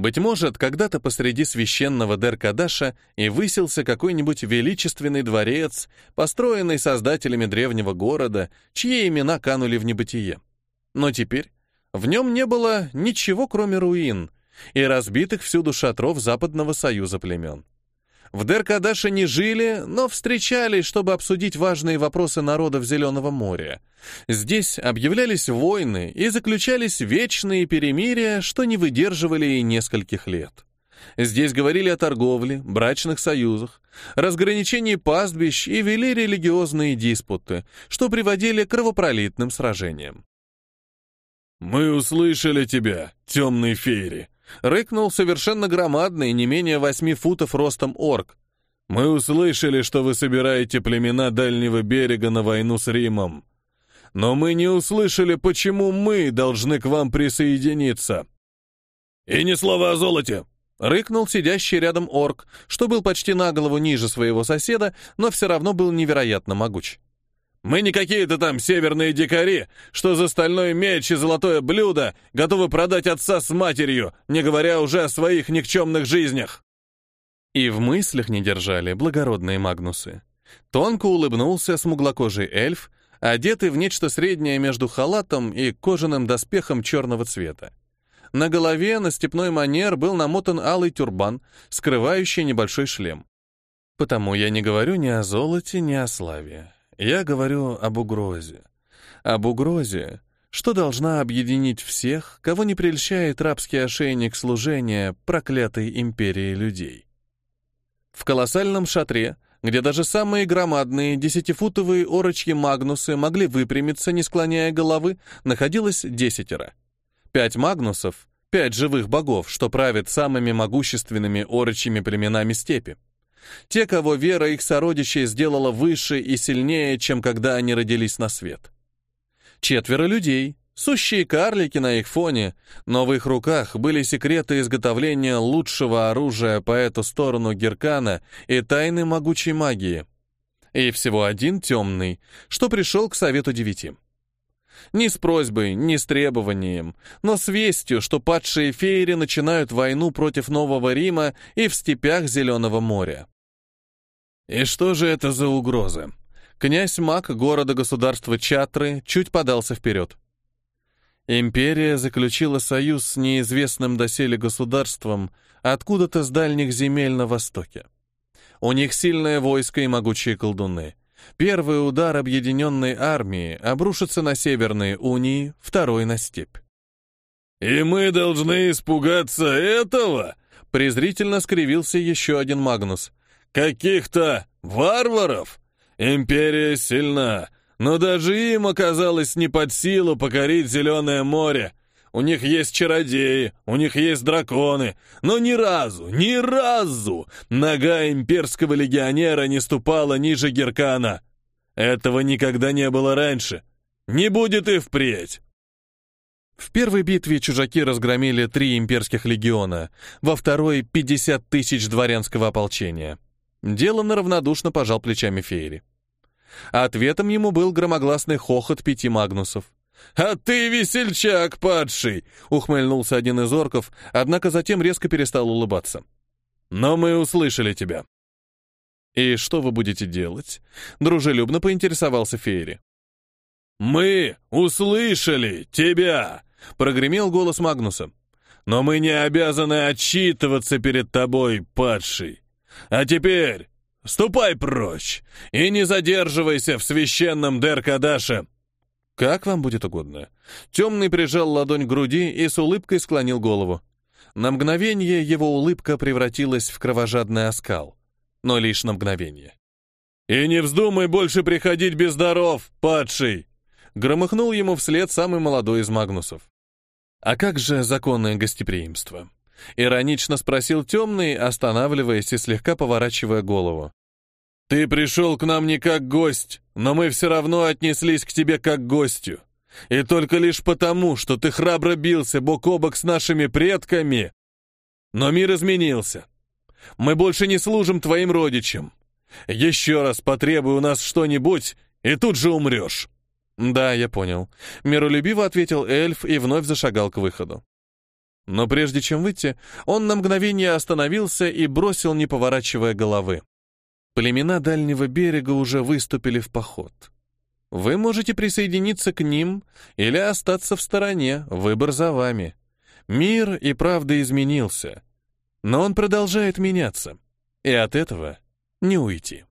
Быть может, когда-то посреди священного Деркадаша и высился какой-нибудь величественный дворец, построенный создателями древнего города, чьи имена канули в небытие. Но теперь в нем не было ничего, кроме руин и разбитых всюду шатров Западного союза племен. В Деркадаше не жили, но встречались, чтобы обсудить важные вопросы народов Зеленого моря. Здесь объявлялись войны и заключались вечные перемирия, что не выдерживали и нескольких лет. Здесь говорили о торговле, брачных союзах, разграничении пастбищ и вели религиозные диспуты, что приводили к кровопролитным сражениям. «Мы услышали тебя, темный фейри», Рыкнул совершенно громадный, не менее восьми футов ростом орк. «Мы услышали, что вы собираете племена Дальнего берега на войну с Римом. Но мы не услышали, почему мы должны к вам присоединиться». «И ни слова о золоте!» — рыкнул сидящий рядом орк, что был почти на голову ниже своего соседа, но все равно был невероятно могуч. Мы не какие-то там северные дикари, что за стальной меч и золотое блюдо готовы продать отца с матерью, не говоря уже о своих никчемных жизнях. И в мыслях не держали благородные магнусы. Тонко улыбнулся смуглокожий эльф, одетый в нечто среднее между халатом и кожаным доспехом черного цвета. На голове на степной манер был намотан алый тюрбан, скрывающий небольшой шлем. Потому я не говорю ни о золоте, ни о славе. Я говорю об угрозе. Об угрозе, что должна объединить всех, кого не прельщает рабский ошейник служения проклятой империи людей. В колоссальном шатре, где даже самые громадные десятифутовые орочьи Магнусы могли выпрямиться, не склоняя головы, находилось десятеро. Пять Магнусов, пять живых богов, что правят самыми могущественными орочьими племенами степи. Те, кого вера их сородичей сделала выше и сильнее, чем когда они родились на свет. Четверо людей, сущие карлики на их фоне, но в их руках были секреты изготовления лучшего оружия по эту сторону Геркана и тайны могучей магии. И всего один темный, что пришел к Совету Девяти. Ни с просьбой, ни с требованием, но с вестью, что падшие феери начинают войну против Нового Рима и в степях Зеленого моря. И что же это за угрозы? Князь Мак города-государства Чатры чуть подался вперед. Империя заключила союз с неизвестным доселе государством откуда-то с дальних земель на востоке. У них сильное войско и могучие колдуны. Первый удар объединенной армии обрушится на северные унии, второй — на степь. «И мы должны испугаться этого?» Презрительно скривился еще один Магнус. «Каких-то варваров? Империя сильна, но даже им оказалось не под силу покорить Зеленое море. У них есть чародеи, у них есть драконы, но ни разу, ни разу нога имперского легионера не ступала ниже Геркана. Этого никогда не было раньше. Не будет и впредь. В первой битве чужаки разгромили три имперских легиона, во второй — 50 тысяч дворянского ополчения. Делано равнодушно пожал плечами Фейри. Ответом ему был громогласный хохот пяти магнусов. «А ты весельчак, падший!» — ухмыльнулся один из орков, однако затем резко перестал улыбаться. «Но мы услышали тебя». «И что вы будете делать?» — дружелюбно поинтересовался Фейри. «Мы услышали тебя!» — прогремел голос Магнуса. «Но мы не обязаны отчитываться перед тобой, падший. А теперь ступай прочь и не задерживайся в священном Деркадаше!» «Как вам будет угодно». Темный прижал ладонь к груди и с улыбкой склонил голову. На мгновение его улыбка превратилась в кровожадный оскал. Но лишь на мгновение. «И не вздумай больше приходить без даров, падший!» Громыхнул ему вслед самый молодой из магнусов. «А как же законное гостеприимство?» Иронично спросил темный, останавливаясь и слегка поворачивая голову. «Ты пришел к нам не как гость, но мы все равно отнеслись к тебе как к гостю. И только лишь потому, что ты храбро бился бок о бок с нашими предками. Но мир изменился. Мы больше не служим твоим родичам. Еще раз потребуй у нас что-нибудь, и тут же умрешь». «Да, я понял», — миролюбиво ответил эльф и вновь зашагал к выходу. Но прежде чем выйти, он на мгновение остановился и бросил, не поворачивая головы. Племена дальнего берега уже выступили в поход. Вы можете присоединиться к ним или остаться в стороне, выбор за вами. Мир и правда изменился, но он продолжает меняться, и от этого не уйти.